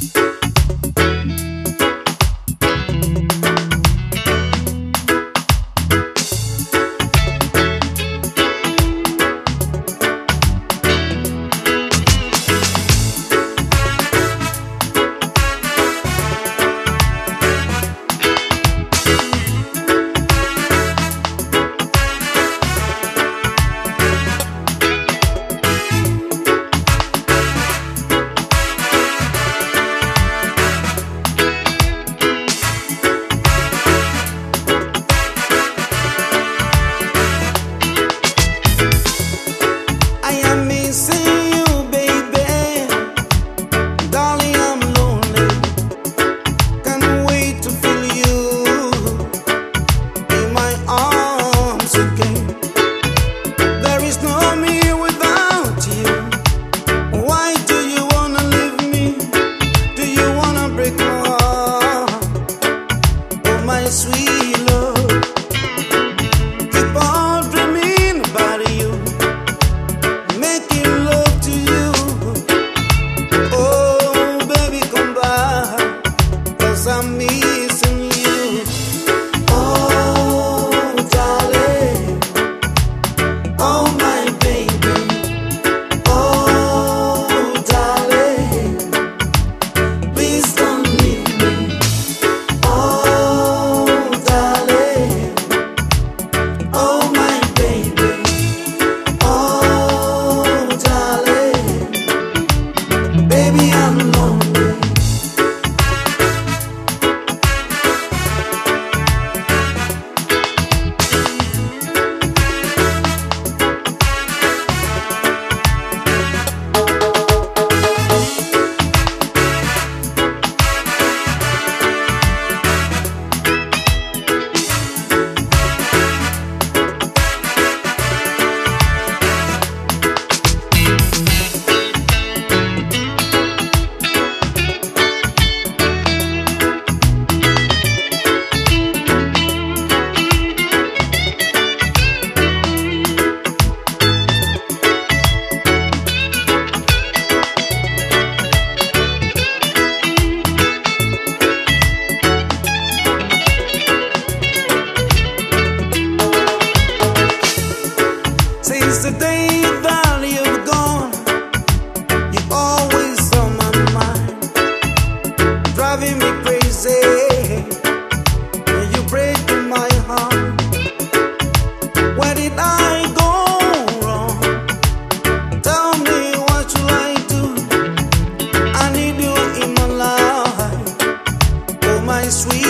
Bye. Sweet.